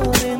amores.